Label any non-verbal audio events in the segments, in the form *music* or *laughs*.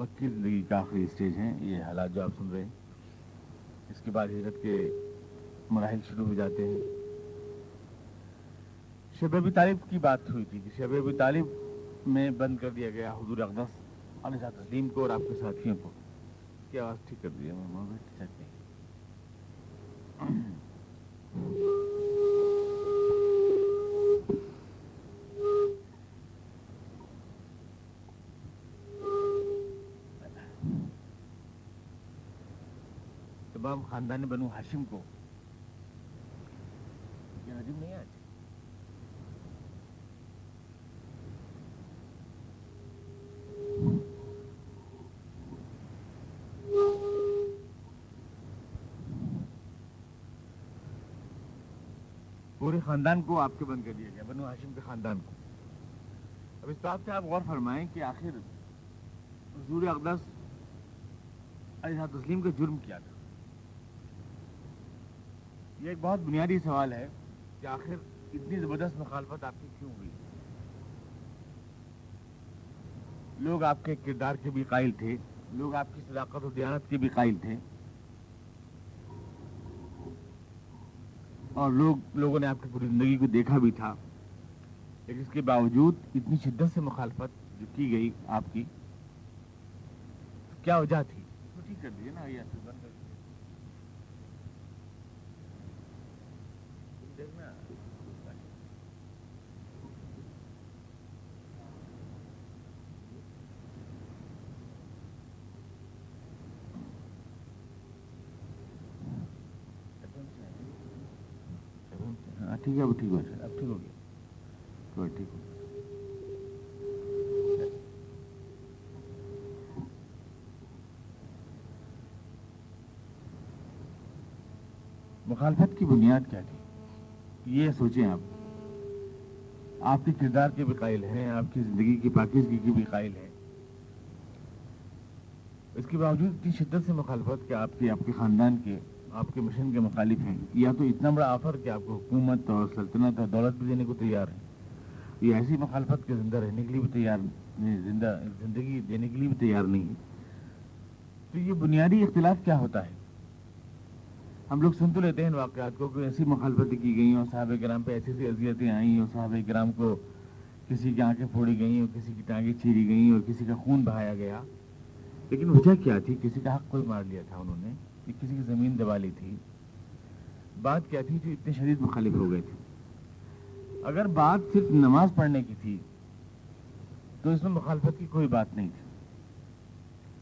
مکی زندگی کا آخری اسٹیج ہیں، یہ حالات جو آپ سن رہے ہیں۔ اس کے بعد ہجرت کے مراحل شروع ہو جاتے ہیں۔ شب ابی طالب کی بات ہوئی تھی کہ شب ابی طالب میں بند کر دیا گیا حضور اقدس علیہ تسلیم کو اور آپ کے ساتھیوں کو۔ کی آواز ٹھیک کر دیا میں خاندان بنو ہاشم کو۔ یہ عجیب نہیں آج۔ پورے خاندان کو آپ کے بند کر دیا گیا، بنو ہاشم کے خاندان کو۔ اب اس بات سے آپ غور فرمائیں کہ آخر حضور اقدس علیہ تسلیم کا جرم کیا تھا۔ یہ ایک بہت بنیادی سوال ہے کہ آخر اتنی زبردست مخالفت آپ کی کیوں ہوئی؟ لوگ آپ کے کردار کے بھی قائل تھے، لوگ آپ کی صداقت و دیانت کے بھی قائل تھے۔ اور لوگ، لوگوں نے آپ کی پوری زندگی کو دیکھا بھی تھا۔ لیکن اس کے باوجود اتنی شدت سے مخالفت جو کی گئی آپ کی کیا وجہ تھی؟ ٹھیک کر دیجیے نا، یہ ٹھیک ہے، اب ٹھیک ہو اب ٹھیک ہو گیا۔ کوئی ٹھیک ہو مخالفت کی بنیاد کیا تھی؟ یہ سوچیں آپ۔ آپ کے کردار کے بھی قائل ہیں، آپ کی زندگی کی پاکیزگی کی بھی قائل ہیں۔ اس کے باوجود اتنی شدت سے مخالفت کہ آپ کے آپ کے خاندان کے آپ کے مشن کے مخالف ہیں۔ یا تو اتنا بڑا آفر کہ آپ کو حکومت اور سلطنت اور دولت بھی دینے کو تیار ہیں۔ یہ ایسی مخالفت کے زندہ رہنے کے لیے بھی تیار زندہ زندگی دینے کے لیے بھی تیار نہیں ہے۔ تو یہ بنیادی اختلاف کیا ہوتا ہے؟ ہم لوگ سن تو لیتے ہیں واقعات کو کہ ایسی مخالفتیں کی گئی اور صحابہ کرام پہ ایسی ایسی اذیتیں آئیں اور صحابہ کرام کو کسی کی آنکھیں پھوڑی گئیں اور کسی کی ٹانگیں چیری گئیں اور کسی کا خون بہایا گیا۔ لیکن وجہ کیا تھی؟ کسی کا حق کوئی مار لیا تھا انہوں نے۔ کہ کسی کی زمین دبا لی تھی۔ بات کیا تھی جو اتنے شدید مخالف ہو گئے تھے؟ اگر بات صرف نماز پڑھنے کی تھی، تو اس میں مخالفت کی کوئی بات نہیں تھی۔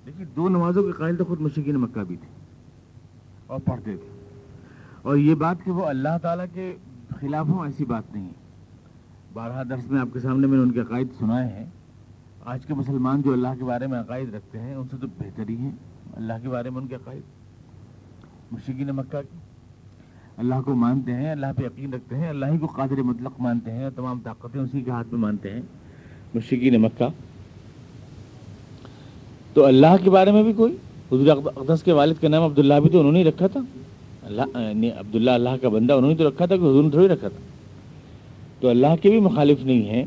دیکھیے، دو نمازوں کے قائل تو خود مشکین مکہ بھی تھے۔ اور پڑھتے تھے۔ اور یہ بات کہ وہ اللہ تعالیٰ کے خلاف ہوں، ایسی بات نہیں ہے۔ بارہ درس میں آپ کے سامنے میں نے ان کے عقائد سنائے ہیں۔ آج کے مسلمان جو اللہ کے بارے میں عقائد رکھتے ہیں، ان سے تو بہتر ہی ہیں۔ اللہ کے بارے میں ان کے عقائد مشکین مکہ کی۔ اللہ کو مانتے ہیں، اللہ پہ یقین رکھتے ہیں، اللہ ہی کو قادر مطلق مانتے ہیں، تمام طاقتیں اسی کے ہاتھ میں مانتے ہیں۔ مشکین مکہ۔ تو اللہ کے بارے میں بھی کوئی؟ حضور اقدس کے والد کا نام عبداللہ بھی تو انہوں نے رکھا تھا۔ اللہ یعنی عبداللہ اللہ کا بندہ انہوں نے تو رکھا تھا کہ حضور نے تھوڑی رکھا تھا۔ تو اللہ کے بھی مخالف نہیں ہیں،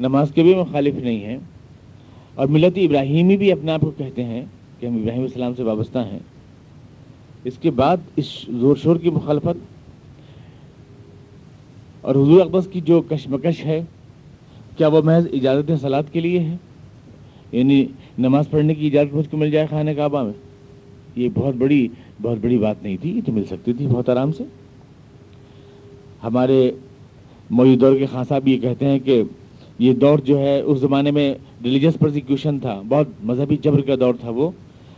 نماز کے بھی مخالف نہیں ہیں۔ اور ملت ابراہیمی بھی اپنے آپ کو کہتے ہیں کہ ہم ابراہیم السلام سے وابستہ ہیں۔ اس کے بعد اس زور شور کی مخالفت اور حضور اقدس کی جو کشمکش ہے، کیا وہ محض اجازت سلاد کے لیے ہے؟ یعنی نماز پڑھنے کی اجازت مجھ کو مل جائے خانہ کعبہ میں؟ یہ بہت بڑی بہت بڑی بات نہیں تھی، یہ تو مل سکتی تھی بہت آرام سے۔ ہمارے موجود دور کے خان صاحب یہ کہتے ہیں کہ یہ دور جو ہے، اس زمانے میں ریلیجس پرسیکیوشن تھا، بہت مذہبی جبر کا دور تھا وہ۔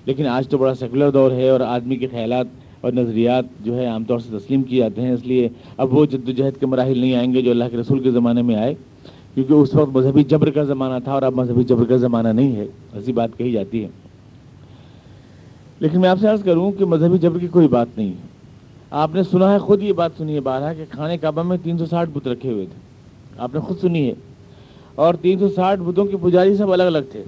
لیکن آج تو بڑا سیکولر دور ہے اور آدمی کے خیالات اور نظریات جو ہے عام طور سے تسلیم کیے جاتے ہیں، اس لیے اب وہ جد و جہد کے مراحل نہیں آئیں گے جو اللہ کے رسول کے زمانے میں آئے، کیونکہ اس وقت مذہبی جبر کا زمانہ تھا اور اب مذہبی جبر کا زمانہ نہیں ہے۔ ایسی بات کہی جاتی ہے۔ لیکن میں آپ سے عرض کروں کہ مذہبی جبر کی کوئی بات نہیں۔ ہے آپ نے سنا ہے، خود یہ بات سنی ہے بارہ کہ کھانے کعبہ میں تین سو ساٹھ بت رکھے ہوئے تھے۔ آپ نے خود سنی ہے۔ اور تین سو ساٹھ بتوں کے پجاری سب الگ الگ تھے۔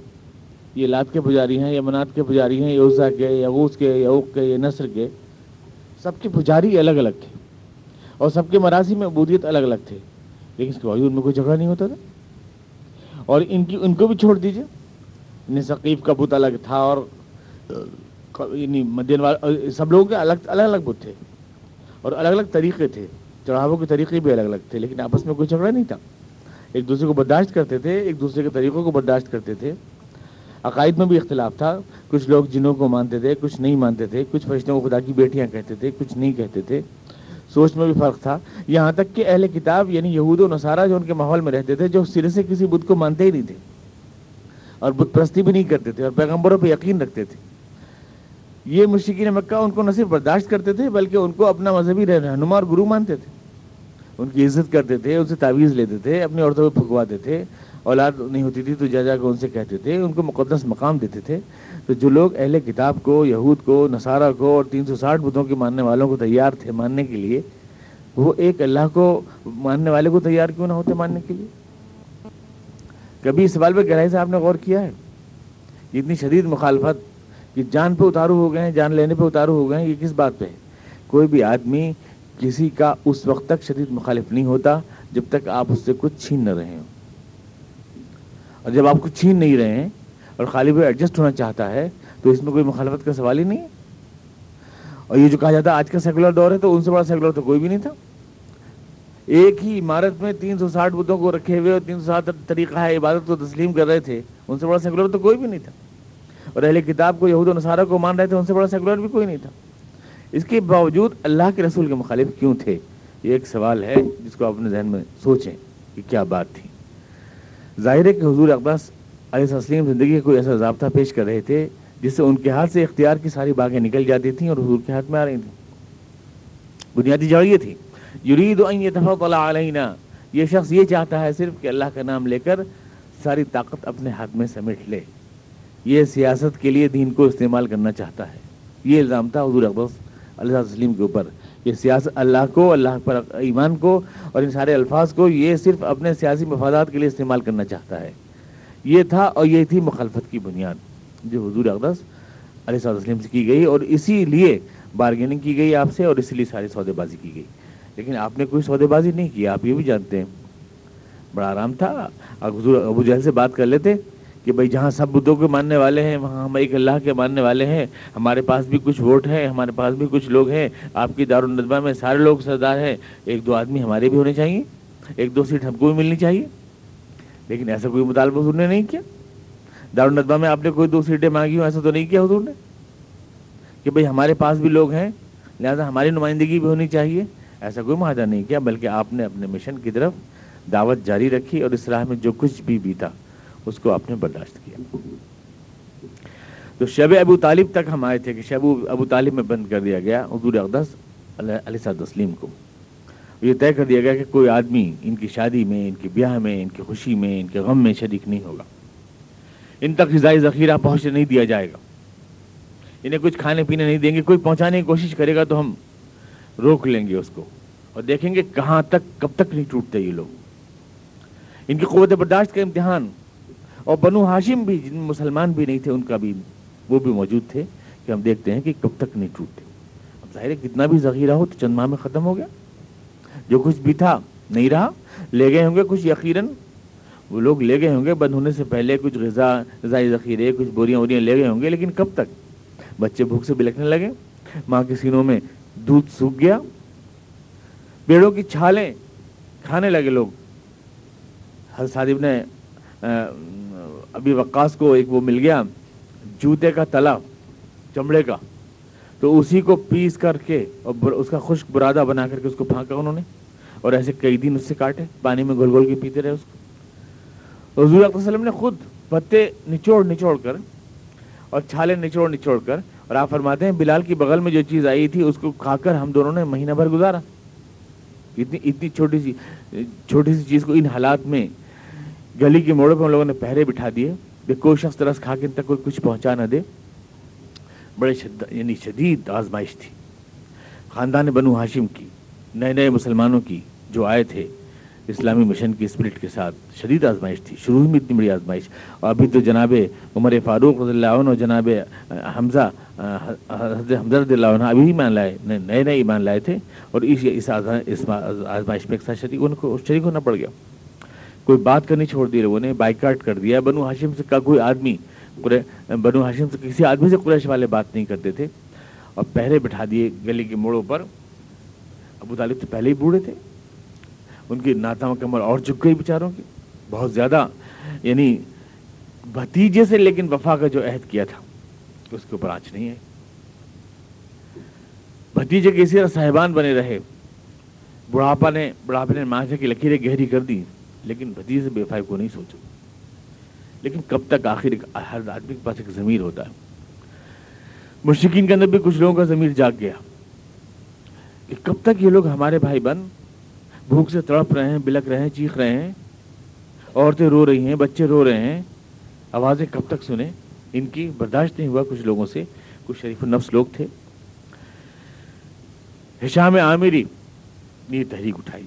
یہ لات کے پجاری ہیں یا منات کے پجاری ہیں یا عزا کے یا غوث کے یا اوق کے یا نصر کے۔ سب کے پجاری الگ الگ تھے۔ اور سب کے مراضی میں عبودیت الگ الگ تھے۔ لیکن اس کے باوجود ان میں کوئی جھگڑا نہیں ہوتا تھا۔ اور ان کی، ان کو بھی چھوڑ دیجیے یعنی ثقیف کا بت الگ تھا اور یعنی مدین والا سب لوگوں کے الگ الگ الگ بت تھے۔ اور الگ الگ طریقے تھے۔ چڑھاووں کے طریقے بھی الگ الگ تھے، لیکن آپس میں کوئی جھگڑا نہیں تھا۔ ایک دوسرے کو برداشت کرتے تھے، ایک دوسرے کے طریقوں کو برداشت کرتے تھے۔ عقائد میں بھی اختلاف تھا۔ کچھ لوگ جنوں کو مانتے تھے، کچھ نہیں مانتے تھے۔ کچھ فرشتوں کو خدا کی بیٹیاں کہتے تھے، کچھ نہیں کہتے تھے۔ سوچ میں بھی فرق تھا۔ یہاں تک کہ اہل کتاب یعنی یہود و نصارہ جو ان کے ماحول میں رہتے تھے، جو سرے سے کسی بدھ کو مانتے ہی نہیں تھے اور بت پرستی بھی نہیں کرتے تھے اور پیغمبروں پہ یقین رکھتے تھے۔ یہ مشکین مکہ ان کو نہ صرف برداشت کرتے تھے، بلکہ ان کو اپنا مذہبی رہنما اور گرو مانتے تھے۔ ان کی عزت کرتے تھے، ان سے تعویذ لیتے تھے، اپنی عورتوں کو پھکواتے تھے۔ اولاد نہیں ہوتی تھی تو جا جا کے ان سے کہتے تھے، ان کو مقدس مقام دیتے تھے۔ تو جو لوگ اہل کتاب کو، یہود کو، نصارہ کو اور تین سو ساٹھ بدھوں کے ماننے والوں کو تیار تھے ماننے کے لیے، وہ ایک اللہ کو ماننے والے کو تیار کیوں نہ ہوتے ماننے کے لیے؟ کبھی اس سوال پہ گہرائی سے آپ نے غور کیا ہے؟ اتنی شدید مخالفت کہ جان پہ اتارو ہو گئے ہیں، جان لینے پہ اتارو ہو گئے ہیں، یہ کس بات پہ ہے؟ کوئی بھی آدمی کسی کا اس وقت تک شدید مخالف نہیں ہوتا جب تک آپ اس سے کچھ چھین نہ رہے ہوں۔ اور جب آپ کچھ چھین نہیں رہے ہیں اور خالی وہ ایڈجسٹ ہونا چاہتا ہے، تو اس میں کوئی مخالفت کا سوال ہی نہیں ہے۔ اور یہ جو کہا جاتا ہے، آج کا سیکولر دور ہے، تو ان سے بڑا سیکولر تو کوئی بھی نہیں تھا۔ ایک ہی عمارت میں تین سو ساٹھ بدھوں کو رکھے ہوئے اور تین سو ساٹھ طریقہ ہے، عبادت کو تسلیم کر رہے تھے، ان سے بڑا سیکولر تو کوئی بھی نہیں تھا۔ اور اہل کتاب کو، یہود و نصارہ کو مان رہے تھے، ان سے بڑا سیکولر بھی کوئی نہیں تھا۔ اس کے باوجود اللہ کے رسول کے مخالف کیوں تھے؟ یہ ایک سوال ہے جس کو اپنے ذہن میں سوچیں کہ کیا بات تھی۔ ظاہر ہے کہ حضور اقباس علیہ وسلم زندگی کوئی ایسا ضابطہ پیش کر رہے تھے جس سے ان کے ہاتھ سے اختیار کی ساری باغیں نکل جاتی تھیں اور حضور کے ہاتھ میں آ رہی تھیں۔ بنیادی جڑ یہ تھی، یرید علینا، یہ شخص یہ چاہتا ہے صرف کہ اللہ کا نام لے کر ساری طاقت اپنے ہاتھ میں سمیٹ لے۔ یہ سیاست کے لیے دین کو استعمال کرنا چاہتا ہے۔ یہ الزام تھا حضور اقباس علیہ وسلم کے اوپر۔ یہ سیاست اللہ کو، اللہ پر ایمان کو اور ان سارے الفاظ کو، یہ صرف اپنے سیاسی مفادات کے لیے استعمال کرنا چاہتا ہے۔ یہ تھا اور یہ تھی مخالفت کی بنیاد جو حضور اقدس علیہ وسلم سے کی گئی اور اسی لیے بارگیننگ کی گئی آپ سے اور اسی لیے ساری سودے بازی کی گئی۔ لیکن آپ نے کوئی سودے بازی نہیں کی آپ یہ بھی جانتے ہیں۔ بڑا آرام تھا۔ حضور ابو جہل سے بات کر لیتے۔ کہ بھائی جہاں سب بدھوں کے ماننے والے ہیں، وہاں ہم ایک اللہ کے ماننے والے ہیں۔ ہمارے پاس بھی کچھ ووٹ ہیں، ہمارے پاس بھی کچھ لوگ ہیں۔ آپ کی دارالندبہ میں سارے لوگ سردار ہیں۔ ایک دو آدمی ہمارے بھی ہونے چاہیے، ایک دو سیٹ ہم کو بھی ملنی چاہیے۔ لیکن ایسا کوئی مطالبہ حضور نے نہیں کیا۔ دارالندبہ میں آپ نے کوئی دو سیٹیں مانگی ہوں، ایسا تو نہیں کیا حضور نے۔ کہ بھائی ہمارے پاس بھی لوگ ہیں، لہٰذا ہماری نمائندگی بھی ہونی چاہیے۔ ایسا کوئی معاہدہ نہیں کیا، بلکہ آپ نے اپنے مشن کی طرف دعوت جاری رکھی اور اس راہ میں جو کچھ بھی بیتا۔ اس کو آپ نے برداشت کیا۔ تو شب ابو طالب تک ہم آئے تھے کہ شب ابو طالب میں بند کر دیا گیا، حضور اقدس علیہ صاحب تسلیم کو۔ یہ طے کر دیا گیا کہ کوئی آدمی ان کی شادی میں، ان کے بیاہ میں، ان کی خوشی میں، ان کے غم میں شریک نہیں ہوگا۔ ان تک غذائی ذخیرہ پہنچنے نہیں دیا جائے گا۔ انہیں کچھ کھانے پینے نہیں دیں گے، کوئی پہنچانے کی کوشش کرے گا تو ہم روک لیں گے اس کو۔ اور دیکھیں گے کہاں تک، کب تک نہیں ٹوٹتے یہ لوگ۔ ان کی قوت برداشت کا امتحان اور بنو ہاشم بھی، جن مسلمان بھی نہیں تھے، ان کا بھی وہ بھی موجود تھے کہ ہم دیکھتے ہیں کہ کب تک نہیں ٹوٹتے۔ اب ظاہر ہے کتنا بھی ذخیرہ ہو تو چند ماہ میں ختم ہو گیا۔ جو کچھ بھی تھا نہیں رہا، لے گئے ہوں گے کچھ یقیناً۔ وہ لوگ لے گئے ہوں گے، بند ہونے سے پہلے کچھ غذا، غذائی ذخیرے، کچھ بوریاں ووریاں لے گئے ہوں گے، لیکن کب تک؟ بچے بھوک سے بلکنے لگے۔ ماں کے سینوں میں دودھ سوکھ گیا۔ پیڑوں کی چھالیں کھانے لگے لوگ۔ ہر صادب نے ابھی وقاص کو ایک وہ مل گیا، جوتے کا تلا، چمڑے کا۔ تو اسی کو پیس کر کے اور اس کا خشک برادہ بنا کر کے اس کو پھانکا انہوں نے۔ اور ایسے کئی دن اس سے کاٹے، پانی میں گول گول کے پیتے رہے اس کو۔ حضور علیہ وسلم نے خود پتے نچوڑ نچوڑ کر اور چھالے نچوڑ نچوڑ کر، اور آپ فرماتے ہیں بلال کی بغل میں جو چیز آئی تھی، اس کو کھا کر ہم دونوں نے مہینہ بھر گزارا۔ اتنی اتنی چھوٹی سی چھوٹی سی چیز کو ان حالات میں گلی کے موڑوں پہ ہم لوگوں نے پہرے بٹھا دیے۔ کہ کوئی شخص طرح کھا کے تک کوئی کچھ پہنچا نہ دے۔ بڑے شد یعنی شدید آزمائش تھی۔ خاندان بنو ہاشم کی، نئے نئے مسلمانوں کی جو آئے تھے، اسلامی مشن کی اسپرٹ کے ساتھ شدید آزمائش تھی۔ شروع میں اتنی بڑی آزمائش۔ اور ابھی تو جناب عمر فاروق رضی اللہ عنہ اور جناب حمزہ، حضرت حمزہ رضی اللہ عنہ ابھی ایمان لائے، نئے نئے ایمان لائے تھے۔ اور اس اس آزمائش میں ایک ساتھ شریک ان کو شریک ہونا پڑ گیا۔ کوئی بات کرنی چھوڑ دی لوگوں نے بائیکاٹ کر دیا۔ بنو ہاشم سے کا کوئی آدمی بنو ہاشم سے کسی آدمی سے قریش والے بات نہیں کرتے تھے۔ اور پہلے بٹھا دیے گلی کے موڑوں پر۔ ابو طالب تو پہلے ہی بوڑھے تھے۔ ان کی ناتاؤں کمر اور چک گئی بیچاروں کی بہت زیادہ یعنی بھتیجے سے لیکن وفا کا جو عہد کیا تھا، اس کے اوپر آنچ نہیں ہے۔ بھتیجے کے اسی طرح صاحبان بنے رہے۔ بڑھاپا نے، بڑھاپے نے معاشرے کی لکیریں گہری کر دی لیکن بھتیجے سے بے فائد کو نہیں سوچا لیکن کب تک آخر ہر آدمی کے پاس ایک ضمیر ہوتا ہے۔ مشکین کے اندر بھی کچھ لوگوں کا ضمیر جاگ گیا۔ کہ کب تک یہ لوگ ہمارے بھائی بن، بھوک سے تڑپ رہے ہیں، بلک رہے ہیں، چیخ رہے ہیں، عورتیں رو رہی ہیں، بچے رو رہے ہیں، آوازیں کب تک سنیں؟ ان کی برداشت نہیں ہوا کچھ لوگوں سے۔ کچھ شریف النفس لوگ تھے۔ حشام عامری نے یہ تحریک اٹھائی۔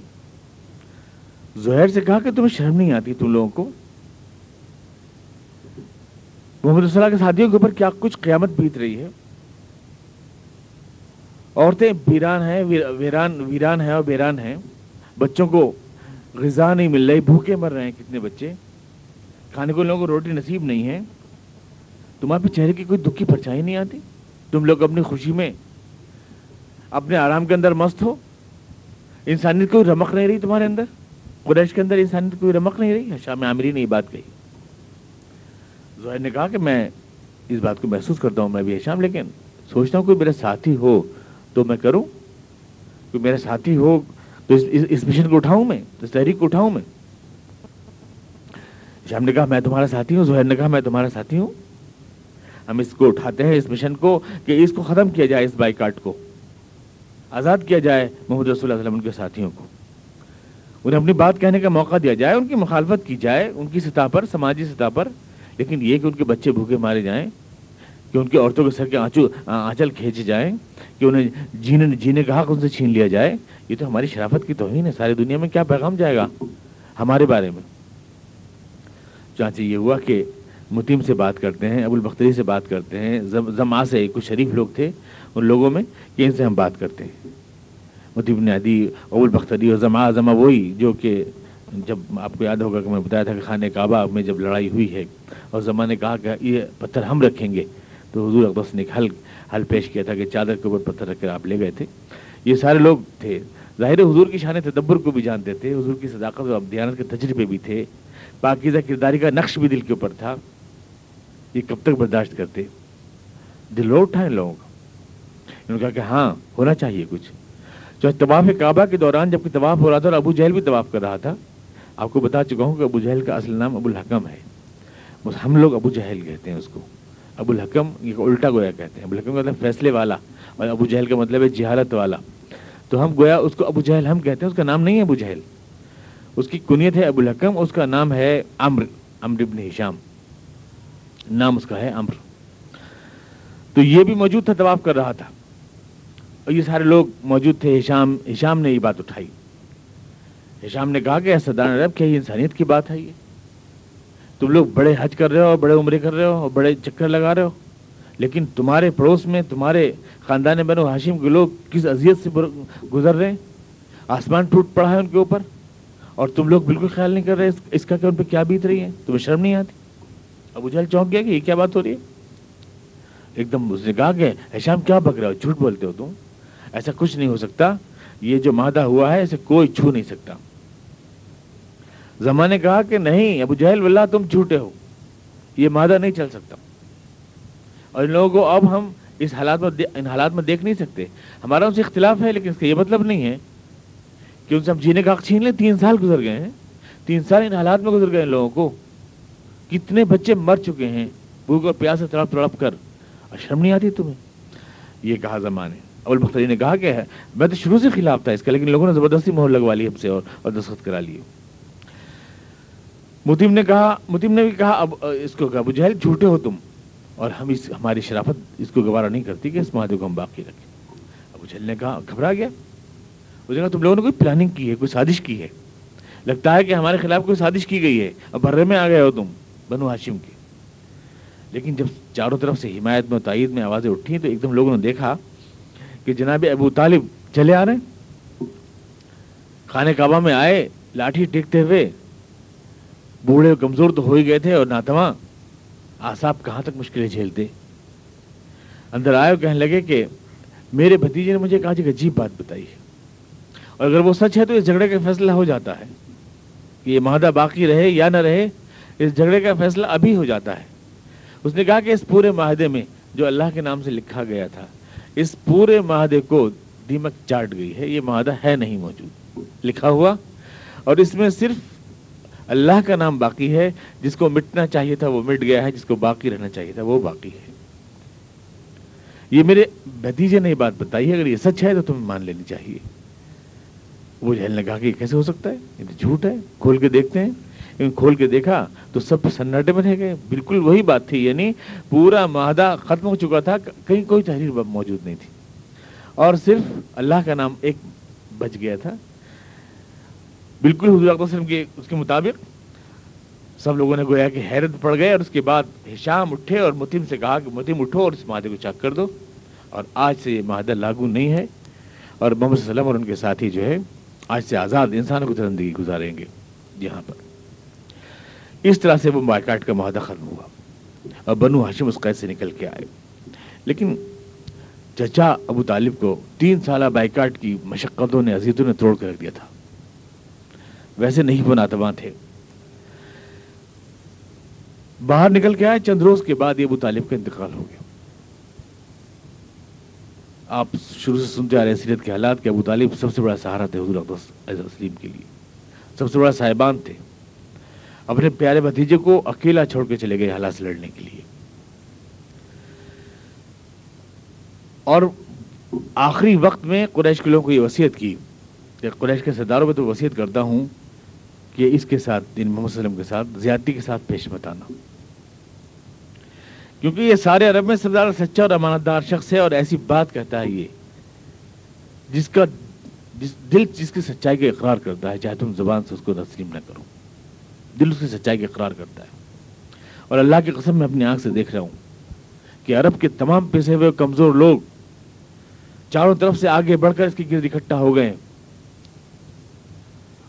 زہر سے کہا کہ تمہیں شرم نہیں آتی تم لوگوں کو؟ محمد صلی اللہ کے ساتھیوں کے اوپر کیا کچھ قیامت بیت رہی ہے؟ عورتیں ویران ہیں ویران ویران ہیں اور ویران ہیں۔ بچوں کو غذا نہیں مل رہی، بھوکے مر رہے ہیں کتنے بچے؟ کھانے کو لوگوں کو روٹی نصیب نہیں ہے۔ تمہارے پہ چہرے کی کوئی دکھ کی پرچھائی نہیں آتی؟ تم لوگ اپنی خوشی میں اپنے آرام کے اندر مست ہو؟ انسانیت کوئی رمق نہیں رہی تمہارے اندر؟ قریش کے اندر انسانیت کوئی رمق نہیں رہی؟ اچھا، شام عامری نے یہ بات کہی۔ زہر نے کہا کہ میں اس بات کو محسوس کرتا ہوں، میں بھی شام لیکن سوچتا ہوں کوئی میرا ساتھی ہو تو میں کروں؟ کوئی میرا ساتھی ہو تو اس مشن کو اٹھاؤں میں؟ اس تحریک کو اٹھاؤں میں؟ اچھا، شام نے کہا، میں تمہارا ساتھی ہوں۔ زہر نے کہا، میں تمہارا ساتھی ہوں۔ ہم اس کو اٹھاتے ہیں، اس مشن کو، کہ اس کو ختم کیا جائے، اس بائیکاٹ کو۔ آزاد کیا جائے محمد رسول اللہ علیہ وسلم کے ساتھیوں کو۔ انہیں اپنی بات کہنے کا موقع دیا جائے، ان کی مخالفت کی جائے، ان کی سطح پر، سماجی سطح پر، لیکن یہ کہ ان کے بچے بھوکے مارے جائیں، کہ ان کی عورتوں کے سر کے آنچو آنچل کھینچے جائیں، کہ انہیں جینے جینے کا حق ان سے چھین لیا جائے، یہ تو ہماری شرافت کی توہین ہے، ساری دنیا میں کیا پیغام جائے گا ہمارے بارے میں؟ چانچہ یہ ہوا کہ متیم سے بات کرتے ہیں، ابو البختری سے بات کرتے ہیں زما سے کچھ شریف لوگ تھے ان لوگوں میں کہ ان سے ہم بات کرتے ہیں۔ متیم نے ابو البختری اور زما زما وہی جو کہ جب آپ کو یاد ہوگا کہ میں بتایا تھا کہ خانہ کعبہ میں جب لڑائی ہوئی ہے اور زما نے کہا کہ یہ پتھر ہم رکھیں گے، تو حضور اقدس نے ایک حل حل پیش کیا تھا کہ چادر کے اوپر پتھر رکھ کر آپ لے گئے تھے۔ یہ سارے لوگ تھے۔ ظاہر حضور کی شان تدبر کو بھی جانتے تھے، حضور کی صداقت اور ابدیانت کے تجربے بھی تھے۔ پاکیزہ کرداری کا نقش بھی دل کے اوپر تھا۔ یہ کب تک برداشت کرتے؟ دل لوٹ تھا ان لوگوں کا۔ انہوں نے کہا کہ ہاں ہونا چاہیے کچھ۔ جو طواف کعبہ کے دوران جبکہ طواف ہو رہا تھا اور ابو جہل بھی طواف کر رہا تھا، آپ کو بتا چکا ہوں کہ ابو جہل کا اصل نام ابو الحکم ہے۔ بس ہم لوگ ابو جہل کہتے ہیں اس کو۔ ابو الحکم یہ الٹا گویا کہتے ہیں۔ ابو الحکم کا مطلب فیصلے والا اور ابو جہل کا مطلب ہے جہالت والا۔ تو ہم گویا اس کو ابو جہل ہم کہتے ہیں، اس کا نام نہیں ہے ابو جہل۔ اس کی کنیت ہے ابو الحکم، اس کا نام ہے امر امر ابن ہشام۔ نام اس کا ہے امر تو یہ بھی موجود تھا، طواف کر رہا تھا۔ اور یہ سارے لوگ موجود تھے، ہشام ہشام نے یہ بات اٹھائی۔ ہشام نے کہا کہ سردار عرب، کیا یہ انسانیت کی بات ہے یہ؟ تم لوگ بڑے حج کر رہے ہو، بڑے عمرے کر رہے ہو اور بڑے چکر لگا رہے ہو۔ لیکن تمہارے پڑوس میں، تمہارے خاندان بنو ہاشم کے لوگ کس اذیت سے گزر رہے ہیں؟ آسمان ٹوٹ پڑا ہے ان کے اوپر اور تم لوگ بالکل خیال نہیں کر رہے اس کا کہ ان پہ کیا بیت رہی ہے؟ تمہیں شرم نہیں آتی؟ ابو جہل چونک گیا کہ یہ کیا بات ہو رہی ہے؟ ایک دم اس نے کہا کہ حشام کیا بک رہا ہو؟ جھوٹ بولتے ہو تم؟ ایسا کچھ نہیں ہو سکتا۔ یہ جو مادہ ہوا ہے، اسے کوئی چھو نہیں سکتا۔ زما نے کہا کہ نہیں، ابو جہل، واللہ تم جھوٹے ہو۔ یہ مادہ نہیں چل سکتا۔ اور ان لوگوں کو اب ہم اس حالات میں ان حالات میں دیکھ نہیں سکتے۔ ہمارا ان سے اختلاف ہے، لیکن اس کا یہ مطلب نہیں ہے کہ ان سے ہم جینے کا حق چھین لیں۔ تین سال گزر گئے ہیں۔ تین سال ان حالات میں گزر گئے ان لوگوں کو۔ کتنے بچے مر چکے ہیں۔ بھوک اور پیاس سے تڑپ تڑپ کر۔ اور شرم نہیں آتی تمہیں؟ یہ کہا زمان نے اول بختری نے کہا کہ میں تو شروع سے خلاف تھا اس کا، لیکن لوگوں نے زبردستی مہر لگوا لی ہم سے اور اور دستخط کرا لیے متیم نے کہا، متیم نے بھی کہا، اب اس کو کہا، ابو جہل، جھوٹے ہو تم اور ہم اس، ہماری شرافت اس کو گوارا نہیں کرتی کہ اس معاہدے کو ہم باقی رکھیں۔ ابو جہل نے کہا، گھبرا گیا۔ اس نے کہا، تم لوگوں نے کوئی پلاننگ کی ہے، کوئی سازش کی ہے؟ لگتا ہے کہ ہمارے خلاف کوئی سازش کی گئی ہے۔ اب بھرے میں آ گئے ہو تم، بنو ہاشم کی لیکن جب چاروں طرف سے حمایت میں تائید میں آوازیں اٹھی تو ایک دم لوگوں نے دیکھا کہ جناب ابو طالب چلے آ رہے ہیں۔ خانہ کعبہ میں آئے، لاٹھی ٹیکتے ہوئے بوڑھے کمزور تو ہو ہی گئے تھے اور ناتواں آساب کہاں تک مشکلیں جھیلتے۔ اندر آئے اور کہنے لگے کہ میرے بھتیجے نے مجھے کہا جی عجیب بات بتائی ہے۔ اور اگر وہ سچ ہے تو اس جھگڑے کا فیصلہ ہو جاتا ہے۔ کہ یہ معاہدہ باقی رہے یا نہ رہے، اس جھگڑے کا فیصلہ ابھی ہو جاتا ہے۔ اس نے کہا کہ اس پورے معاہدے میں جو اللہ کے نام سے لکھا گیا تھا اس پورے معاہدے کو دیمک چاٹ گئی ہے، یہ معاہدہ ہے نہیں موجود۔ لکھا ہوا، اور اس میں صرف اللہ کا نام باقی ہے، جس کو مٹنا چاہیے تھا وہ مٹ گیا ہے، جس کو باقی رہنا چاہیے تھا وہ باقی ہے۔ یہ میرے بھتیجے نے یہ بات بتائی ہے، اگر یہ سچ ہے تو تمہیں مان لینی چاہیے۔ وہ جہل نے کہا کہ یہ کیسے ہو سکتا ہے؟ یہ جھوٹ ہے، کھول کے دیکھتے ہیں۔ کھول کے دیکھا تو سب سناٹے میں رہ گئے۔ بالکل وہی بات تھی یعنی پورا معاہدہ ختم ہو چکا تھا، کہیں کوئی تحریر موجود نہیں تھی۔ اور صرف اللہ کا نام ایک بچ گیا تھا۔ بالکل حضور اکبر وسلم کے اس کے مطابق سب لوگوں نے گویا کہ حیرت پڑ گئے اور اس کے بعد ہشام اٹھے اور متم سے کہا کہ متم اٹھو اور اس معاہدے کو چیک کر دو۔ اور آج سے یہ معاہدہ لاگو نہیں ہے۔ اور محمد صلی اللہ علیہ وسلم اور ان کے ساتھی جو ہے آج سے آزاد انسانوں کو زندگی گزاریں گے یہاں پر۔ اس طرح سے وہ مائکاٹ کا معاہدہ ختم ہوا۔ اور بنو ہاشم اس قید سے نکل کے آئے۔ لیکن چچا ابو طالب کو تین سالہ بائیکاٹ کی مشقتوں نے عزیتوں نے توڑ کر رکھ دیا تھا۔ ویسے نہیں بناتواں تھے۔ باہر نکل کے آئے، چند روز کے بعد یہ ابو طالب کا انتقال ہو گیا۔ آپ شروع سے سنتے آ رہے سیرت کے حالات کہ ابو طالب سب سے بڑا سہارا تھے حضور علیہ وسلم کے لیے۔ سب سے بڑا صاحبان تھے۔ اپنے پیارے بھتیجے کو اکیلا چھوڑ کے چلے گئے حالات سے لڑنے کے لیے۔ اور آخری وقت میں قریش کے لوگوں کو یہ وصیت کی کہ قریش کے سرداروں میں تو وصیت کرتا ہوں کہ اس کے ساتھ دین محمد صلی اللہ علیہ وسلم کے ساتھ زیادتی کے ساتھ پیش بتانا کیونکہ یہ سارے عرب میں سردار سچا اور امانت دار شخص ہے اور ایسی بات کہتا ہے یہ، جس کا، جس دل، جس کی سچائی کا اقرار کرتا ہے، چاہے تم زبان سے اس کو تسلیم نہ کرو۔ دل اس کی سچائی کے اقرار کرتا ہے۔ اور اللہ کی قسم میں اپنی آنکھ سے دیکھ رہا ہوں کہ عرب کے تمام پیسے ہوئے کمزور لوگ چاروں طرف سے آگے بڑھ کر اس کے گرد اکٹھا ہو گئے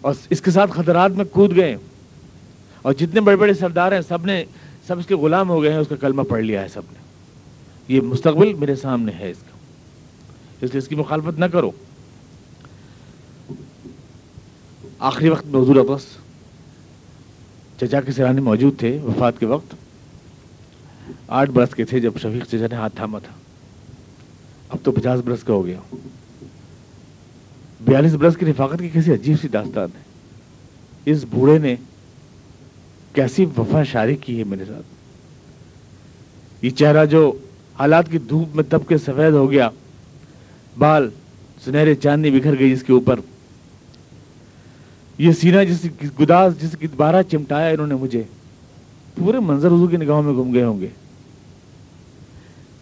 اور اس کے ساتھ خطرات میں کود گئے اور جتنے بڑے بڑے سردار ہیں، سب نے سب اس کے غلام ہو گئے ہیں، اس کا کلمہ پڑھ لیا ہے سب نے۔ یہ مستقبل میرے سامنے ہے اس کا۔ اس لیے اس کی مخالفت نہ کرو۔ آخری وقت میں حضور ابس چچا کے سرانے موجود تھے وفات کے وقت۔ آٹھ برس کے تھے جب شفیق چچا نے ہاتھ تھاما تھا۔ اب تو پچاس برس کا ہو گیا۔ بیالیس برس کی رفاقت کی کیسی عجیب سی داستان ہے۔ اس بوڑھے نے کیسی وفا شاری کی ہے میرے ساتھ۔ یہ چہرہ جو حالات کی دھوپ میں تب کے سفید ہو گیا، بال سنہرے چاندنی بکھر گئی اس کے اوپر۔ یہ سینہ جس گداس جس کی دوبارہ چمٹایا انہوں نے مجھے، پورے منظر حضور کی نگاہوں میں گھوم گئے ہوں گے۔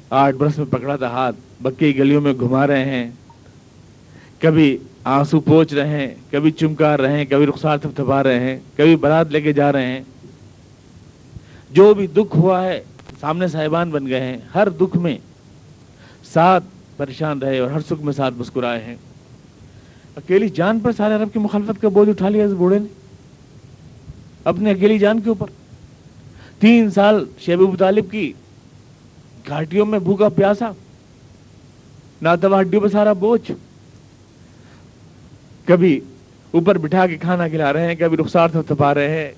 آٹھ برس میں پکڑا تھا ہاتھ، بکی گلیوں میں گھما رہے ہیں۔ کبھی آنسو پوچھ رہے ہیں، کبھی چمکا رہے ہیں، کبھی رخسار تھپتھپا رہے ہیں، کبھی برات لے کے جا رہے ہیں۔ جو بھی دکھ ہوا ہے، سامنے صاحبان بن گئے ہیں۔ ہر دکھ میں ساتھ پریشان رہے اور ہر سکھ میں ساتھ مسکرائے ہیں۔ اکیلی جان پر سارے عرب کی مخالفت کا بوجھ اٹھا لیا اس بوڑھے نے۔ اپنے اکیلی جان کے اوپر۔ تین سال شیب ابو طالب کی گھاٹیوں میں بھوکا پیاسا۔ ناتوا ہڈیوں پہ سارا بوجھ۔ کبھی اوپر بٹھا کے کھانا کھلا رہے ہیں، کبھی رخسار تھپتھپا رہے ہیں۔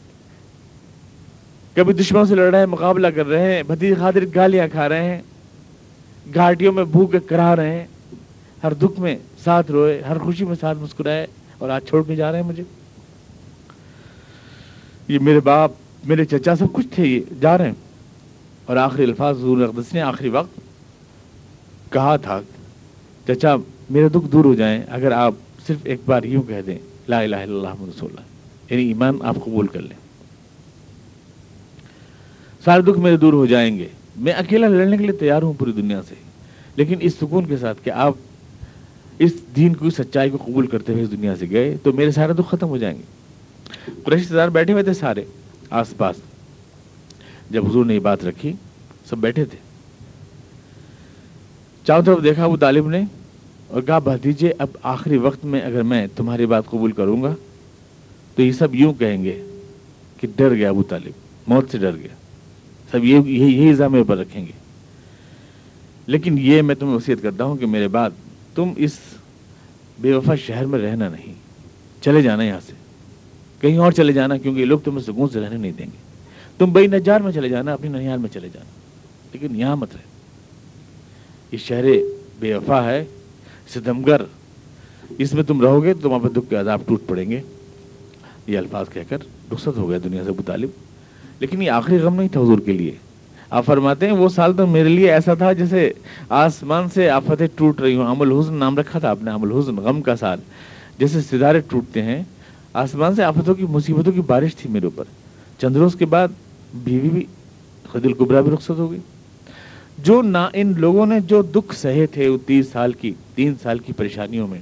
کبھی دشمنوں سے لڑ رہے ہیں، مقابلہ کر رہے ہیں۔ بھتیج خاطر گالیاں کھا رہے ہیں۔ گھاٹیوں میں بھوک کرا رہے ہیں۔ ہر دکھ میں ساتھ روئے، ہر خوشی میں ساتھ مسکرائے اور آج چھوڑ کے جا رہے ہیں مجھے۔ یہ میرے باپ، میرے چچا سب کچھ تھے، یہ جا رہے ہیں۔ اور آخری الفاظ حضور اقدس نے آخری وقت کہا تھا، چچا میرے دکھ دور ہو جائیں، اگر آپ صرف ایک بار یوں کہہ دیں، لا الہ الا اللہ رسول اللہ یعنی ایمان آپ قبول کر لیں۔ سارے دکھ میرے دور ہو جائیں گے۔ میں اکیلا لڑنے کے لیے تیار ہوں پوری دنیا سے، لیکن اس سکون کے ساتھ کہ آپ اس دین کو سچائی کو قبول کرتے ہوئے اس دنیا سے گئے، تو میرے سارے دکھ ختم ہو جائیں گے۔ قریش سردار بیٹھے ہوئے تھے سارے، آس پاس۔ جب حضور نے یہ بات رکھی، سب بیٹھے تھے۔ چاروں طرف دیکھا وہ طالب نے، اور کہا بھتیجے اب آخری وقت میں اگر میں تمہاری بات قبول کروں گا، تو یہ سب یوں کہیں گے کہ ڈر گیا ابو طالب، موت سے ڈر گیا۔ سب یہ یہی الزام میرے پر رکھیں گے۔ لیکن یہ میں تمہیں وصیت کرتا ہوں کہ میرے بعد تم اس بے وفا شہر میں رہنا نہیں۔ چلے جانا یہاں سے۔ کہیں اور چلے جانا، کیونکہ یہ لوگ تمہیں سکون سے رہنے نہیں دیں گے۔ تم بئی نجار میں چلے جانا، اپنی ننیال میں چلے جانا۔ لیکن یہاں مت رہے۔ یہ شہر بے وفا ہے، ستمگر۔ اس میں تم رہو گے تو تم اپنے دکھ کے عذاب ٹوٹ پڑیں گے۔ یہ الفاظ کہہ کر رخصت ہو گیا دنیا سے ابو طالب۔ لیکن یہ آخری غم نہیں تھا حضور کے لیے۔ آپ فرماتے ہیں، وہ سال تو میرے لیے ایسا تھا جیسے آسمان سے آفتیں ٹوٹ رہی ہوں۔ عمل حسن نام رکھا تھا آپ نے، عمل حسن، غم کا سال۔ جیسے ستارے ٹوٹتے ہیں، آسمان سے آفتوں کی، مصیبتوں کی بارش تھی میرے اوپر۔ چند روز کے بعد بیوی بھی خدل قبرا بھی رخصت ہو گئی۔ جو نہ ان لوگوں نے جو دکھ سہے تھے وہ تیس سال کی، تین سال کی پریشانیوں میں۔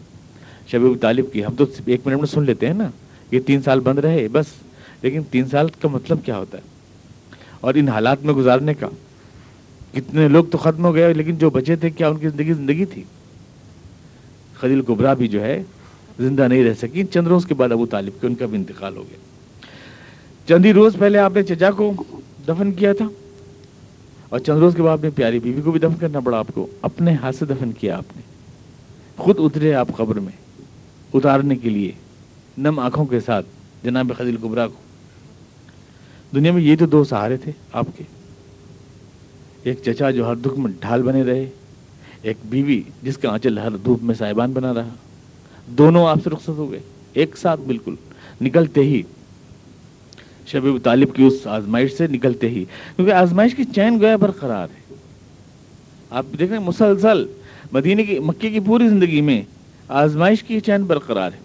شبیب طالب کی ہم تو ایک منٹ میں سن لیتے ہیں نا، یہ تین سال بند رہے، بس۔ لیکن تین سال کا مطلب کیا ہوتا ہے؟ اور ان حالات میں گزارنے کا۔ کتنے لوگ تو ختم ہو گئے، لیکن جو بچے تھے، کیا ان کی زندگی زندگی تھی؟ خلیل قبرا بھی جو ہے، زندہ نہیں رہ سکی چند روز کے بعد ابو طالب کے ان کا بھی انتقال ہو گیا۔ چند ہی روز پہلے آپ نے چچا کو دفن کیا تھا، اور چند روز کے بعد اپنی پیاری بیوی کو بھی دفن کرنا پڑا آپ کو۔ اپنے ہاتھ سے دفن کیا آپ نے۔ خود اترے آپ قبر میں، اتارنے کے لیے، نم آنکھوں کے ساتھ جناب خدیل قبرا کو۔ دنیا میں یہ تو دو سہارے تھے آپ کے، ایک چچا جو ہر دکھ میں ڈھال بنے رہے، ایک بیوی جس کا آنچل ہر دھوپ میں صاحبان بنا رہا۔ دونوں آپ سے رخصت ہو گئے، ایک ساتھ بالکل نکلتے ہی۔ شبیب طالب کی اس آزمائش سے نکلتے ہی، کیونکہ آزمائش کی چین گویا برقرار ہے۔ آپ دیکھ رہے ہیں مسلسل مدینے کی، مکے کی پوری زندگی میں آزمائش کی چین برقرار ہے۔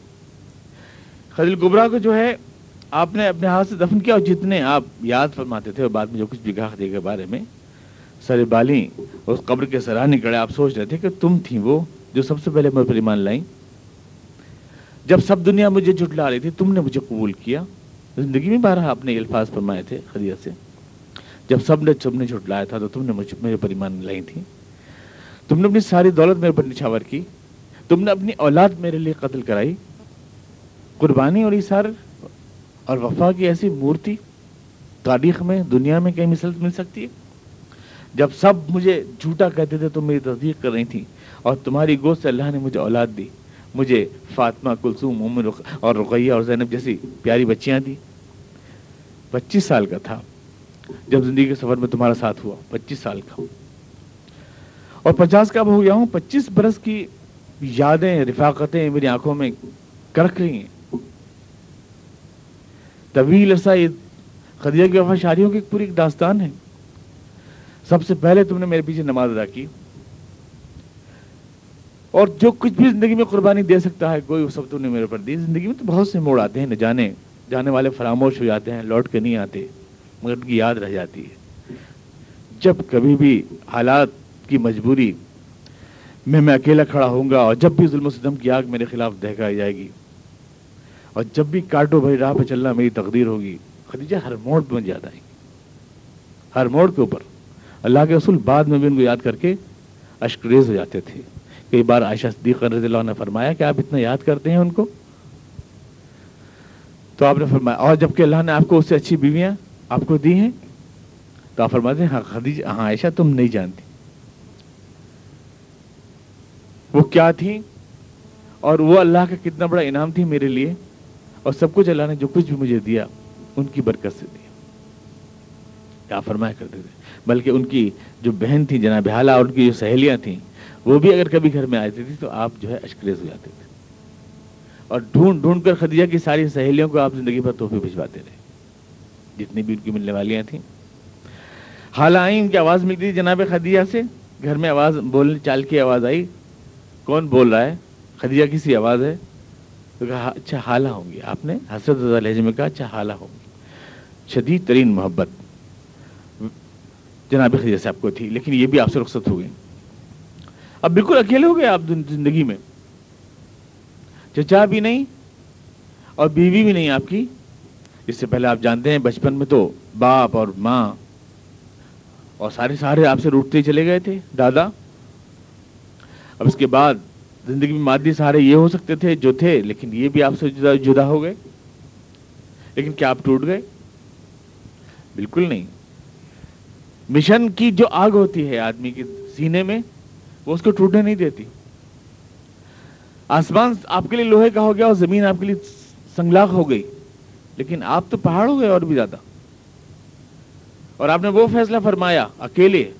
خلیل گبرا کو جو ہے آپ نے اپنے ہاتھ سے دفن کیا اور جتنے آپ یاد فرماتے تھے اور بعد میں جو کچھ بھی کہا کے بارے میں سر بالی اس قبر کے سراہ نکڑے آپ سوچ رہے تھے کہ تم تھی وہ جو سب سے پہلے پر ایمان لائیں۔ جب سب دنیا مجھے جھٹلا رہی تھی، تم نے مجھے قبول کیا۔ زندگی میں بارہ آپ نے الفاظ فرمائے تھے خدیہ سے۔ جب سب نے سب نے جھٹلایا تھا تو تم نے مجھے میرے پر ایمان لائی تھی تم نے اپنی ساری دولت میرے پر نچھاور کی۔ تم نے اپنی اولاد میرے لیے قتل کرائی۔ قربانی اور اشار اور وفا کی ایسی مورتی تاریخ میں، دنیا میں کہیں مثل مل سکتی ہے؟ جب سب مجھے جھوٹا کہتے تھے تو میری تصدیق کر رہی تھی اور تمہاری گوشت سے اللہ نے مجھے اولاد دی، مجھے فاطمہ، کلثوم عمر اور رقیہ اور زینب جیسی پیاری بچیاں دی پچیس سال کا تھا۔ جب زندگی کے سفر میں تمہارا ساتھ ہوا، پچیس سال کا۔ اور پچاس کا ہو گیا ہوں؟ پچیس برس کی یادیں، رفاقتیں میری آنکھوں میں کرک رہی ہیں۔ طویل عرصہ یہ خدیجہ کی وفا شادیوں کی پوری ایک داستان ہے۔ سب سے پہلے تم نے میرے پیچھے نماز ادا کی۔ اور جو کچھ بھی زندگی میں قربانی دے سکتا ہے، کوئی وہ سب تم نے میرے پر دی۔ زندگی میں تو بہت سے موڑ آتے ہیں، نہ جانے۔ جانے والے فراموش ہو جاتے ہیں، لوٹ کے نہیں آتے۔ مگر ان کی یاد رہ جاتی ہے۔ جب کبھی بھی حالات کی مجبوری میں میں اکیلا کھڑا ہوں گا اور جب بھی ظلم و ستم کی آگ میرے خلاف دہکائی جائے گی اور جب بھی کاٹو بھائی راہ پہ چلنا میری تقدیر ہوگی، خدیجہ ہر موڑ پہ یاد آئے گی ہر موڑ کے اوپر۔ اللہ کے اصول بعد میں بھی ان کو یاد کر کے اشکریز ہو جاتے تھے۔ کئی بار عائشہ صدیق رضی اللہ نے فرمایا کہ آپ اتنا یاد کرتے ہیں ان کو؟ تو آپ نے فرمایا، اور جبکہ اللہ نے آپ کو اس سے اچھی بیویاں آپ کو دی ہیں؟ تو آپ فرماتے ہیں ہاں خدیجہ ہاں عائشہ، تم نہیں جانتی وہ کیا تھی اور وہ اللہ کا کتنا بڑا انعام تھی میرے لیے؟ اور سب کچھ اللہ نے جو کچھ بھی مجھے دیا، ان کی برکت سے دیا۔ کیا فرمایا کرتے تھے؟ بلکہ ان کی جو بہن تھی جناب حالہ اور ان کی جو سہیلیاں تھیں، وہ بھی اگر کبھی گھر میں آتی تھی تو آپ جو ہے اشکریز ہو جاتے تھے۔ اور ڈھونڈ ڈھونڈ کر خدیجہ کی ساری سہیلیوں کو آپ زندگی پر تحفے بھجواتے رہے۔ جتنی بھی ان کی ملنے والیاں تھیں۔ حالہ آئی ان کی آواز ملتی تھی جناب خدیجہ سے۔ گھر میں آواز بولنے، چال کی آواز آئی۔ کون بول رہا ہے؟ خدیجہ کسی آواز ہے؟ تو کہا اچھا حالہ ہوں گی۔ آپ نے حسرت لہجے میں کہا اچھا حالہ ہوں گی۔ شدید ترین محبت۔ جناب خدیجہ صاحب کو تھی، لیکن یہ بھی آپ سے رخصت ہو گئی۔ اب بالکل اکیلے ہو گئے آپ زندگی میں۔ چچا بھی نہیں اور بیوی بھی نہیں آپ کی۔ اس سے پہلے آپ جانتے ہیں، بچپن میں تو باپ اور ماں اور سارے سارے آپ سے روٹتے چلے گئے تھے، دادا۔ اب اس کے بعد زندگی میں مادی سہارے یہ ہو سکتے تھے جو تھے، لیکن یہ بھی آپ سے جدا جدا ہو گئے۔ لیکن کیا آپ ٹوٹ گئے؟ بالکل نہیں۔ مشن کی جو آگ ہوتی ہے آدمی کے سینے میں، وہ اس کو ٹوٹنے نہیں دیتی۔ آسمان آپ کے لیے لوہے کا ہو گیا اور زمین آپ کے لیے سنگلاخ ہو گئی۔ لیکن آپ تو پہاڑ ہو گئے اور بھی زیادہ۔ اور آپ نے وہ فیصلہ فرمایا اکیلے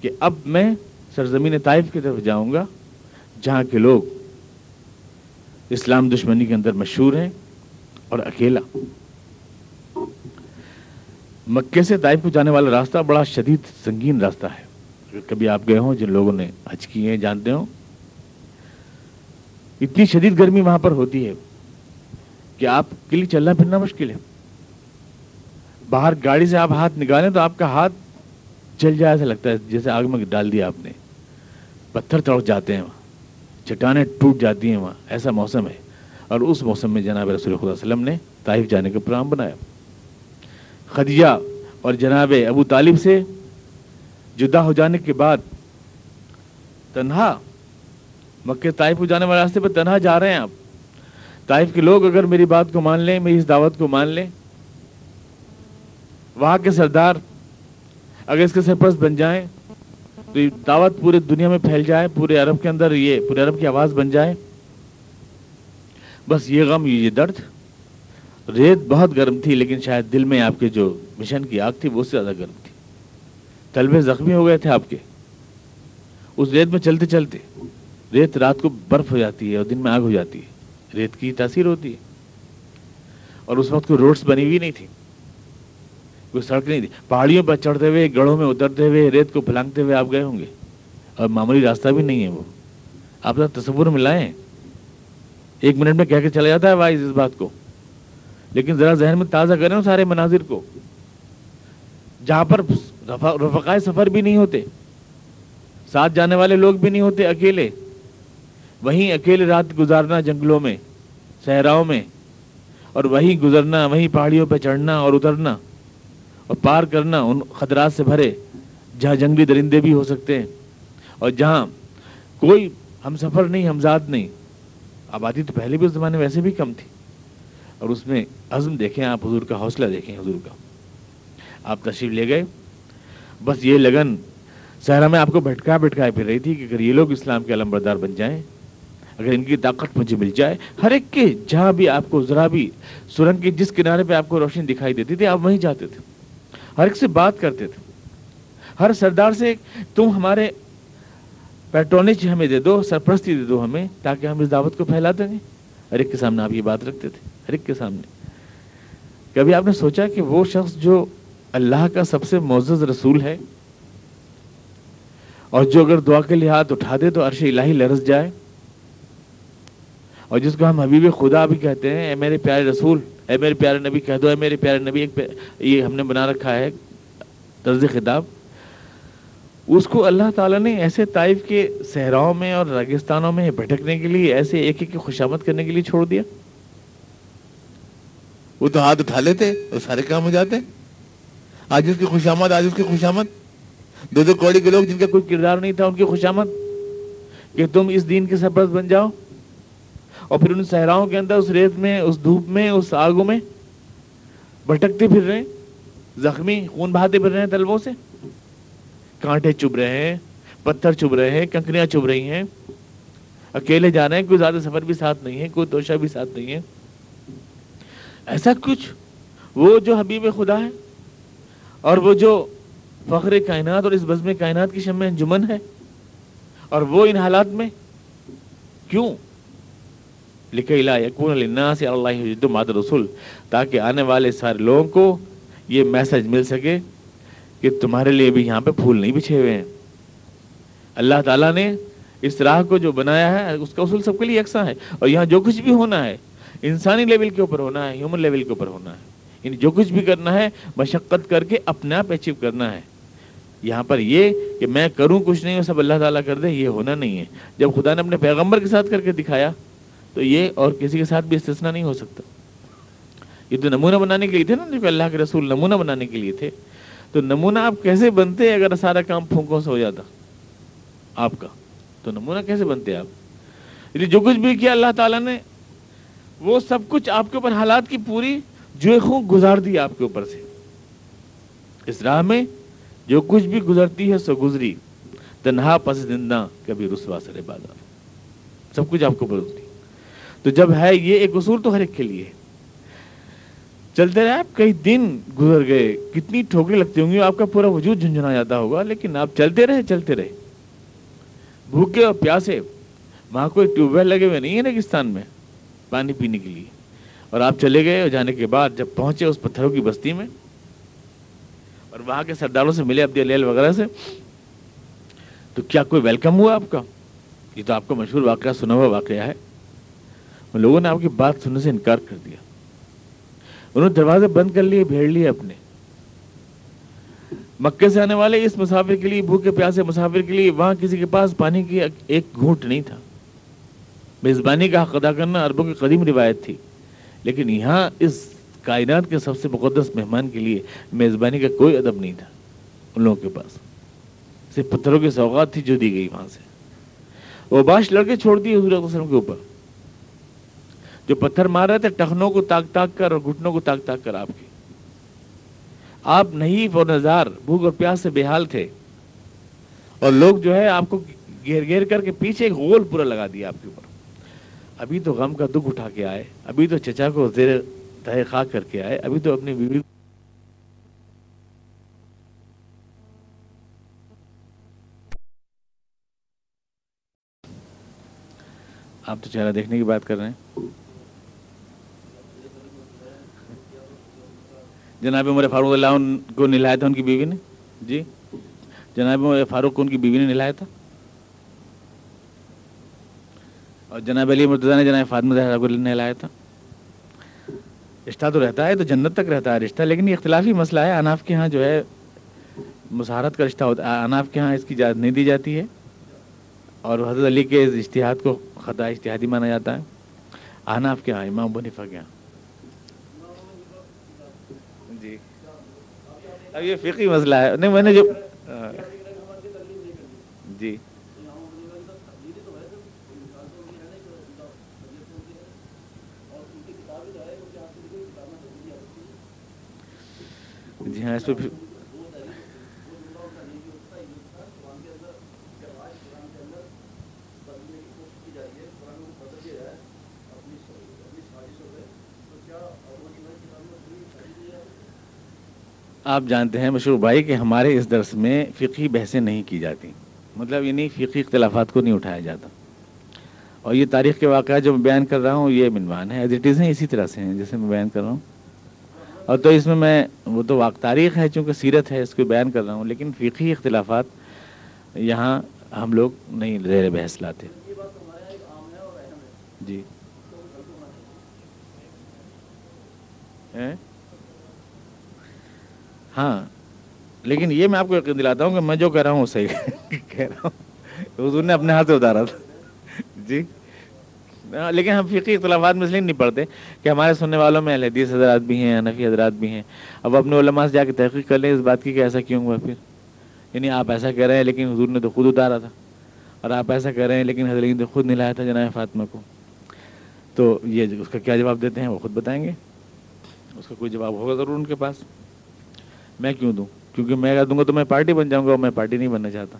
کہ اب میں سرزمین طائف کی طرف جاؤں گا۔ جہاں کے لوگ اسلام دشمنی کے اندر مشہور ہیں اور اکیلا۔ مکے سے طائف کو جانے والا راستہ بڑا شدید سنگین راستہ ہے۔ اگر کبھی آپ گئے ہوں، جن لوگوں نے حج کیے ہیں، جانتے ہوں، اتنی شدید گرمی وہاں پر ہوتی ہے کہ آپ کے لیے چلنا پھرنا مشکل ہے۔ باہر گاڑی سے آپ ہاتھ نکالیں تو آپ کا ہاتھ چل جائے، ایسا لگتا ہے جیسے آگ میں ڈال دیا آپ نے۔ پتھر تڑک جاتے ہیں وہاں۔ چٹانیں ٹوٹ جاتی ہیں وہاں، ایسا موسم ہے۔ اور اس موسم میں جناب رسول خدا وسلم نے طائف جانے کا پروگرام بنایا۔ خدیجہ اور جناب ابو طالب سے جدا ہو جانے کے بعد تنہا، مکہ طائف کو جانے والے راستے پہ تنہا جا رہے ہیں آپ۔ طائف کے لوگ اگر میری بات کو مان لیں، میری اس دعوت کو مان لیں، وہاں کے سردار اگر اس کے سرپرست بن جائیں تو یہ دعوت پورے دنیا میں پھیل جائے، پورے عرب کے اندر یہ، پورے عرب کی آواز بن جائے۔ بس یہ غم، یہ درد۔ ریت بہت گرم تھی، لیکن شاید دل میں آپ کے جو مشن کی آگ تھی، وہ سے زیادہ گرم تھی۔ تلبے زخمی ہو گئے تھے آپ کے۔ اس ریت میں چلتے چلتے ریت رات کو برف ہو جاتی ہے اور دن میں آگ ہو جاتی ہے۔ ریت کی تاثیر ہوتی ہے۔ اور اس وقت کوئی روڈس بنی ہوئی نہیں تھی کوئی سڑک نہیں تھی پہاڑیوں پر چڑھتے ہوئے، گڑھوں میں اترتے ہوئے، ریت کو پھلانگتے ہوئے آپ گئے ہوں گے۔ اور معمولی راستہ بھی نہیں ہے وہ۔ آپ تصور میں لائیں۔ ایک منٹ میں کہہ کے چلا جاتا ہے وائز اس بات کو۔ لیکن ذرا ذہن میں تازہ کریں سارے مناظر کو۔ جہاں پر رفقائے سفر بھی نہیں ہوتے، ساتھ جانے والے لوگ بھی نہیں ہوتے، اکیلے۔ وہیں اکیلے رات گزارنا جنگلوں میں، صحراؤں میں، اور وہیں گزرنا، وہیں پہاڑیوں پہ چڑھنا اور اترنا۔ اور پار کرنا ان خطرات سے بھرے، جہاں جنگلی درندے بھی ہو سکتے ہیں اور جہاں کوئی ہم سفر نہیں ہمزاد نہیں۔ آبادی تو پہلے بھی اس زمانے میں ویسے بھی کم تھی۔ اور اس میں عزم دیکھیں آپ، حضور کا حوصلہ دیکھیں، حضور کا۔ آپ تشریف لے گئے۔ بس یہ لگن صحرا میں آپ کو بھٹکا بھٹکائے پھر رہی تھی کہ اگر یہ لوگ اسلام کے علم بردار بن جائیں، اگر ان کی طاقت مجھے مل جائے، ہر ایک کے جہاں بھی آپ کو، ذرا بھی سرنگ کے جس کنارے پہ آپ کو روشنی دکھائی دیتی تھی، آپ وہیں جاتے تھے۔ ہر ایک سے بات کرتے تھے۔ ہر سردار سے تم ہمارے پیٹرونیج ہمیں دے دو، سرپرستی دے دو ہمیں تاکہ ہم اس دعوت کو پھیلا دیں گے۔ ہر ایک کے سامنے آپ یہ بات رکھتے تھے، ہر ایک کے سامنے۔ کبھی آپ نے سوچا کہ وہ شخص جو اللہ کا سب سے معزز رسول ہے، اور جو اگر دعا کے لیے ہاتھ اٹھا دے تو عرش الہی لرز جائے؟ اور جس کو ہم حبیب خدا بھی کہتے ہیں، اے میرے پیارے رسول، اے میرے پیارے نبی، کہہ دو، اے میرے پیارے نبی، ایک یہ ہم نے بنا رکھا ہے طرز خطاب۔ اس کو اللہ تعالیٰ نے ایسے طائف کے صحراؤں میں اور راگستانوں میں بھٹکنے کے لیے ایسے ایک ایک خوشامد کرنے کے لیے چھوڑ دیا۔ وہ تو ہاتھ اٹھا لیتے اور سارے کام ہو جاتے۔ آج اس کی خوشامد، آج اس کی خوشامد۔ دو دو کوڑی کے لوگ جن کا کوئی کردار نہیں تھا، ان کی خوشامد کہ تم اس دین کے سرپرست بن جاؤ۔ اور پھر ان صحراؤں کے اندر، اس ریت میں، اس دھوپ میں، اس آگوں میں بھٹکتے پھر رہے، زخمی، خون بہاتے پھر رہے ہیں تلبوں سے۔ کانٹے چب رہے ہیں، پتھر چب رہے ہیں، کنکریاں چب رہی ہیں۔ اکیلے جا رہے ہیں، کوئی زیادہ سفر بھی ساتھ نہیں ہے، کوئی توشہ بھی ساتھ نہیں ہے۔ ایسا کچھ وہ جو حبیب خدا ہے اور وہ جو فخر کائنات اور اس بزم کائنات کی شمع انجمن ہے اور وہ ان حالات میں کیوں لکھے اللہ اللہ ماد رسول تاکہ آنے والے سارے لوگوں کو یہ میسج مل سکے کہ تمہارے لیے بھی یہاں پہ پھول نہیں بچھے ہوئے ہیں۔ اللہ تعالیٰ نے اس راہ کو جو بنایا ہے، اس کا اصول سب کے لیے یکساں ہے۔ اور یہاں جو کچھ بھی ہونا ہے، انسانی لیول کے اوپر ہونا ہے ہیومن لیول کے اوپر ہونا ہے۔ یعنی جو کچھ بھی کرنا ہے، مشقت کر کے اپنے آپ اچیو کرنا ہے۔ یہاں پر یہ کہ میں کروں کچھ نہیں، سب اللہ تعالیٰ کر دے، یہ ہونا نہیں ہے۔ جب خدا نے اپنے پیغمبر کے ساتھ کر کے دکھایا تو یہ اور کسی کے ساتھ بھی استثنا نہیں ہو سکتا۔ یہ تو نمونہ بنانے کے لیے تھے نا جو کہ اللہ کے رسول نمونہ بنانے کے لیے تھے، تو نمونہ آپ کیسے بنتے اگر سارا کام پھونکوں سے ہو جاتا؟ آپ کا۔ تو نمونہ کیسے بنتے آپ؟ یعنی جو کچھ بھی کیا اللہ تعالیٰ نے، وہ سب کچھ آپ کے اوپر حالات کی پوری جو خون گزار دی آپ کے اوپر سے۔ اس راہ میں جو کچھ بھی گزرتی ہے سو گزری۔ تنہا پس زندہ کبھی رسوا سر بازار سب کچھ آپ کو بدلتی تو جب ہے یہ ایک اصول تو ہر ایک کے لیے۔ چلتے رہے آپ، کئی دن گزر گئے، کتنی ٹھوکری لگتی ہوں گی، آپ کا پورا وجود جھنجھنا جاتا ہوگا، لیکن آپ چلتے رہے چلتے رہے۔ بھوکے اور پیاسے، وہاں کوئی ٹیوب ویل لگے ہوئے نہیں ہے ریگستان میں، پانی پینے کے لیے۔ اور آپ چلے گئے اور جانے کے بعد جب پہنچے اس پتھروں کی بستی میں، اور وہاں کے سرداروں سے ملے عبد لیل وغیرہ سے، تو کیا کوئی ویلکم ہوا آپ کا؟ یہ تو آپ کا مشہور واقعہ، سنا ہوا واقعہ ہے۔ لوگوں نے آپ کی بات سننے سے انکار کر دیا۔ انہوں نے دروازے بند کر لیے، بھیڑ لیے اپنے۔ مکے سے آنے والے اس مسافر کے لیے، بھوکے پیاسے مسافر کے لیے، وہاں کسی کے پاس پانی کی ایک گھونٹ نہیں تھا۔ میزبانی کا حق ادا کرنا عربوں کی قدیم روایت تھی۔ لیکن یہاں اس کائنات کے سب سے مقدس مہمان کے لیے میزبانی کا کوئی ادب نہیں تھا۔ ان لوگوں کے پاس صرف پتھروں کی سوغات تھی جو دی گئی وہاں سے۔ وہ باش لڑکے چھوڑ دیے حضور وسلم کے اوپر۔ جو پتھر مار رہے تھے، ٹخنوں کو تاک تاک کر اور گھٹنوں کو تاک تاک کر آپ کے۔ آپ نہیں اور نظار بھوک اور پیاس سے بے حال تھے۔ اور لوگ جو ہے، آپ کو گھیر گھیر کر کے پیچھے ایک غول پورا لگا دیا آپ کے اوپر۔ ابھی تو غم کا دکھ اٹھا کے آئے۔ ابھی تو چچا کو زیر تہ تحقاق کر کے آئے۔ ابھی تو اپنی بیوی آپ تو چہرہ دیکھنے کی بات کر رہے ہیں۔ جناب عمر فاروق اللہ کو نلایا تھا ان کی بیوی نے؟ جی۔ جناب عمر فاروق کو ان کی بیوی نے نلایا تھا؟ اور جناب علی مرتضیٰ نے جناب فاطمہ زہرا کو نلایا تھا؟ رشتہ تو رہتا ہے، تو جنت تک رہتا ہے رشتہ، لیکن یہ اختلافی مسئلہ ہے۔ اناف کے ہاں جو ہے مسہارت کا رشتہ ہوتا ہے۔ اناف کے ہاں اس کی اجازت نہیں دی جاتی ہے۔ اور حضرت علی کے اشتہاد کو خطا اشتہادی مانا جاتا ہے۔ اناف کے ہاں امام بنیفا کے ہاں جی اب یہ فقی مسئلہ ہے۔ نہیں میں نے جو ہاں۔ جی۔ جی ہاں اس پہ آپ جانتے ہیں مشہور بھائی کہ ہمارے اس درس میں فقی بحثیں نہیں کی جاتی۔ مطلب یہ نہیں فقی اختلافات کو نہیں اٹھایا جاتا۔ اور یہ تاریخ کے واقعات جو میں بیان کر رہا ہوں یہ عنوان ہے۔ ایز اٹ از ہیں، اسی طرح سے ہیں جیسے میں بیان کر رہا ہوں۔ اور تو اس میں میں، وہ تو واقع تاریخ ہے چونکہ سیرت ہے، اس کو بیان کر رہا ہوں۔ لیکن فقی اختلافات یہاں ہم لوگ نہیں زیر بحث لاتے۔ جی۔ ہاں لیکن یہ میں آپ کو یقین دلاتا ہوں کہ میں جو کہہ رہا ہوں وہ صحیح *laughs* کہہ رہا ہوں۔ حضور نے اپنے ہاتھ سے اتارا تھا۔ *laughs* جی۔ ہاں، لیکن ہم فقی اختلافات میں اس لیے نہیں پڑھتے کہ ہمارے سننے والوں میں الحدیث حضرات بھی ہیں حنفی حضرات بھی ہیں۔ اب اپنے علماء سے جا کے تحقیق کر لیں اس بات کی کہ ایسا کیوں ہوا پھر؟ یعنی آپ ایسا کہہ رہے ہیں لیکن حضور نے تو خود اتارا تھا۔ اور آپ ایسا کہہ رہے ہیں لیکن حضرت نے خود نہیں لایا تھا جناب فاطمہ کو۔ تو یہ اس کا کیا جواب دیتے ہیں وہ خود بتائیں گے۔ اس کا کوئی جواب ہوگا ضرور ان کے پاس۔ میں کیوں دوں؟ کیونکہ میں اگر دوں گا تو میں پارٹی بن جاؤں گا اور میں پارٹی نہیں بننا چاہتا۔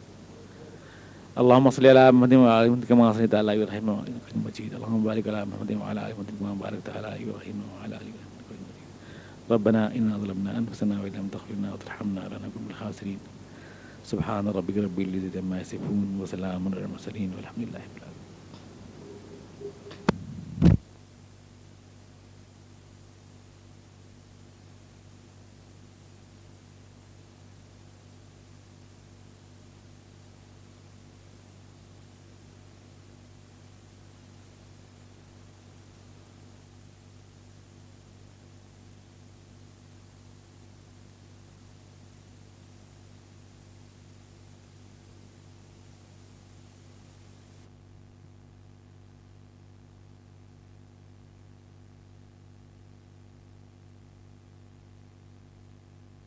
اللهم صل على محمد وعلى ال محمد كما صليت على ابراهيم وعلى ال ابراهيم مجيد محمد وعلى ال محمد ربنا انا ظلمنا انفسنا وان لم تغفر لنا وترحمنا لنكن من الخاسرين سبحان ربك رب العزه عما يصفون وسلام على المرسلين والحمد لله رب العالمين